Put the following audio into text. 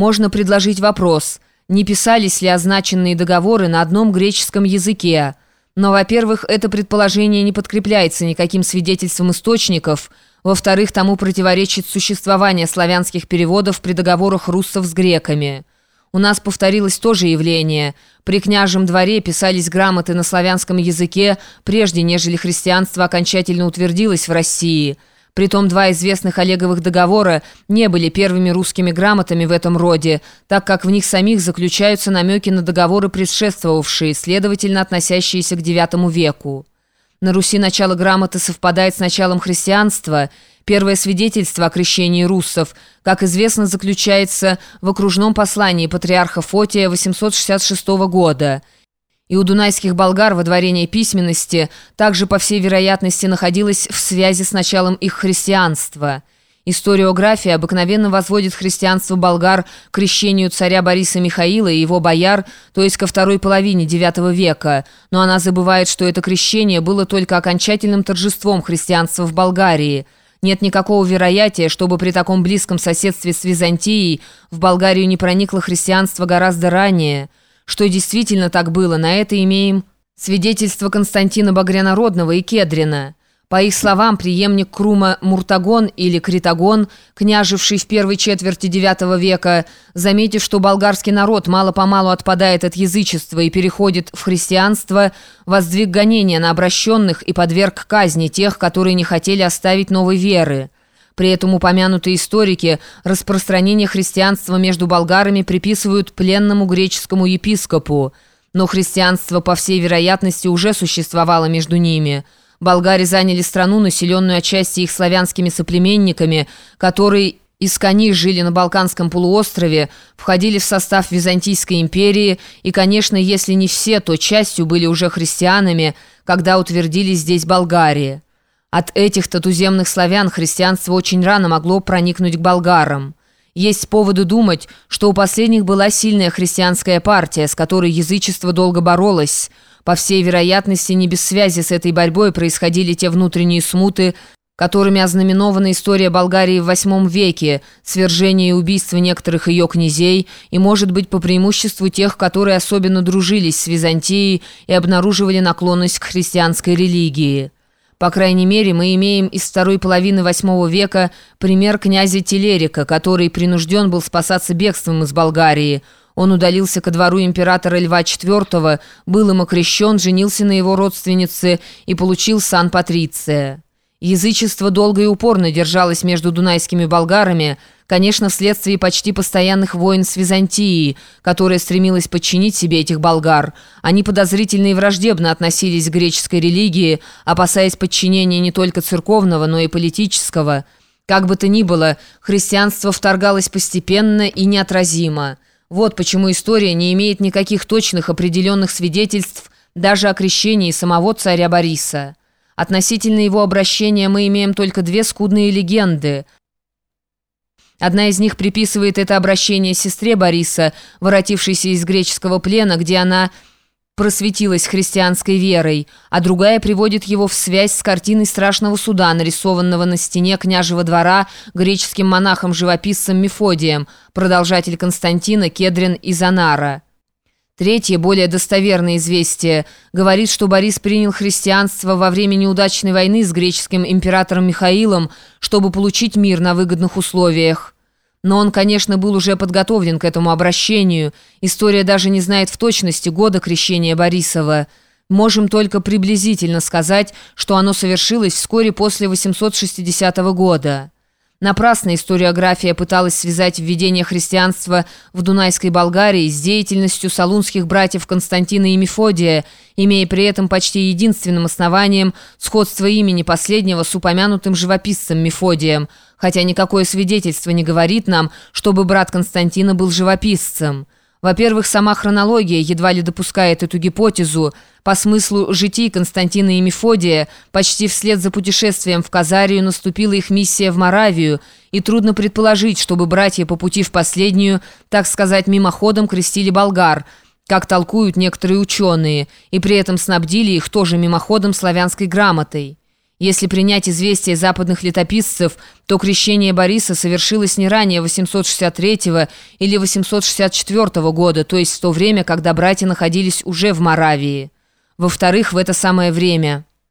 можно предложить вопрос, не писались ли означенные договоры на одном греческом языке. Но, во-первых, это предположение не подкрепляется никаким свидетельством источников, во-вторых, тому противоречит существование славянских переводов при договорах руссов с греками. У нас повторилось то же явление. При княжем дворе писались грамоты на славянском языке, прежде нежели христианство окончательно утвердилось в России – Притом два известных Олеговых договора не были первыми русскими грамотами в этом роде, так как в них самих заключаются намеки на договоры предшествовавшие, следовательно, относящиеся к IX веку. На Руси начало грамоты совпадает с началом христианства. Первое свидетельство о крещении руссов, как известно, заключается в окружном послании патриарха Фотия 866 года – и у дунайских болгар водворение письменности также, по всей вероятности, находилось в связи с началом их христианства. Историография обыкновенно возводит христианство болгар к крещению царя Бориса Михаила и его бояр, то есть ко второй половине IX века, но она забывает, что это крещение было только окончательным торжеством христианства в Болгарии – нет никакого вероятия, чтобы при таком близком соседстве с Византией в Болгарию не проникло христианство гораздо ранее – что действительно так было, на это имеем свидетельство Константина Багрянародного и Кедрина. По их словам, преемник Крума Муртагон или Критагон, княживший в первой четверти IX века, заметив, что болгарский народ мало-помалу отпадает от язычества и переходит в христианство, воздвиг гонения на обращенных и подверг казни тех, которые не хотели оставить новой веры. При этом упомянутые историки распространение христианства между болгарами приписывают пленному греческому епископу, но христианство, по всей вероятности, уже существовало между ними. Болгари заняли страну, населенную отчасти их славянскими соплеменниками, которые из коней жили на Балканском полуострове, входили в состав Византийской империи и, конечно, если не все, то частью были уже христианами, когда утвердились здесь Болгарии. От этих-то туземных славян христианство очень рано могло проникнуть к болгарам. Есть поводы думать, что у последних была сильная христианская партия, с которой язычество долго боролось. По всей вероятности, не без связи с этой борьбой происходили те внутренние смуты, которыми ознаменована история Болгарии в VIII веке, свержение и убийство некоторых ее князей и, может быть, по преимуществу тех, которые особенно дружились с Византией и обнаруживали наклонность к христианской религии. По крайней мере, мы имеем из второй половины восьмого века пример князя Телерика, который принужден был спасаться бегством из Болгарии. Он удалился ко двору императора Льва IV, был им окрещен, женился на его родственнице и получил сан Патриция. Язычество долго и упорно держалось между дунайскими болгарами, конечно, вследствие почти постоянных войн с Византией, которая стремилась подчинить себе этих болгар. Они подозрительно и враждебно относились к греческой религии, опасаясь подчинения не только церковного, но и политического. Как бы то ни было, христианство вторгалось постепенно и неотразимо. Вот почему история не имеет никаких точных определенных свидетельств даже о крещении самого царя Бориса. Относительно его обращения мы имеем только две скудные легенды. Одна из них приписывает это обращение сестре Бориса, воротившейся из греческого плена, где она просветилась христианской верой, а другая приводит его в связь с картиной страшного суда, нарисованного на стене княжего двора греческим монахом-живописцем Мефодием, продолжатель Константина Кедрин и Занара. Третье, более достоверное известие, говорит, что Борис принял христианство во время неудачной войны с греческим императором Михаилом, чтобы получить мир на выгодных условиях. Но он, конечно, был уже подготовлен к этому обращению. История даже не знает в точности года крещения Борисова. Можем только приблизительно сказать, что оно совершилось вскоре после 860 года. Напрасно историография пыталась связать введение христианства в Дунайской Болгарии с деятельностью салунских братьев Константина и Мефодия, имея при этом почти единственным основанием сходство имени последнего с упомянутым живописцем Мефодием, хотя никакое свидетельство не говорит нам, чтобы брат Константина был живописцем. Во-первых, сама хронология едва ли допускает эту гипотезу. По смыслу житий Константина и Мефодия, почти вслед за путешествием в Казарию наступила их миссия в Моравию, и трудно предположить, чтобы братья по пути в последнюю, так сказать, мимоходом крестили болгар, как толкуют некоторые ученые, и при этом снабдили их тоже мимоходом славянской грамотой. Если принять известие западных летописцев, то крещение Бориса совершилось не ранее 863 или 864 года, то есть в то время, когда братья находились уже в Моравии. Во-вторых, в это самое время –